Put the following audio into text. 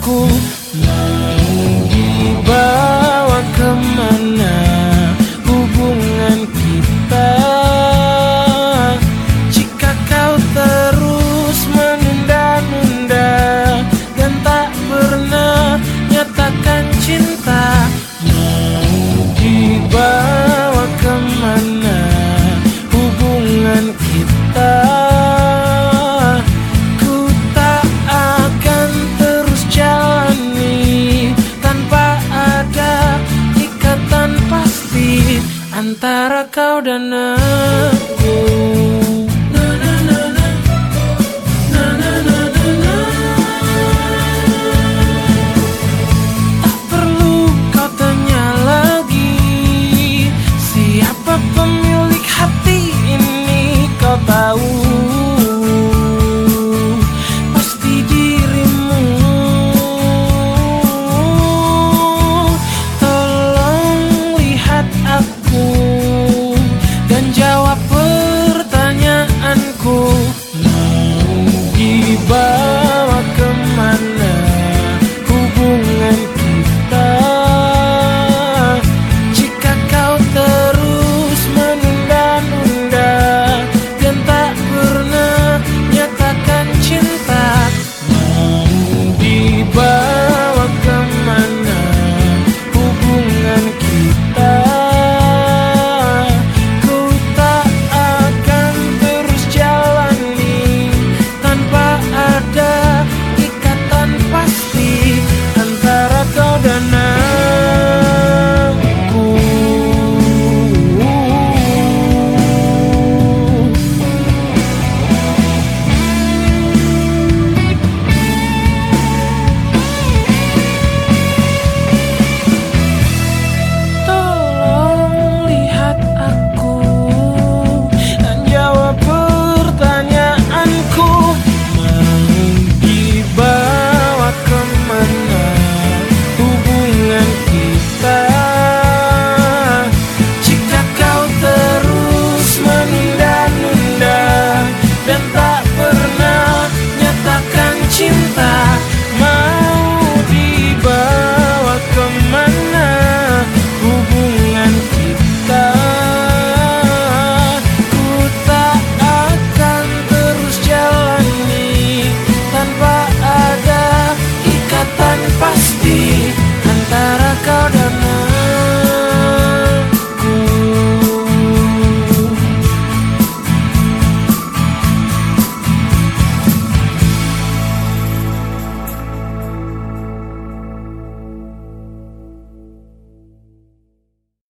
苦 kau dan aku. my foot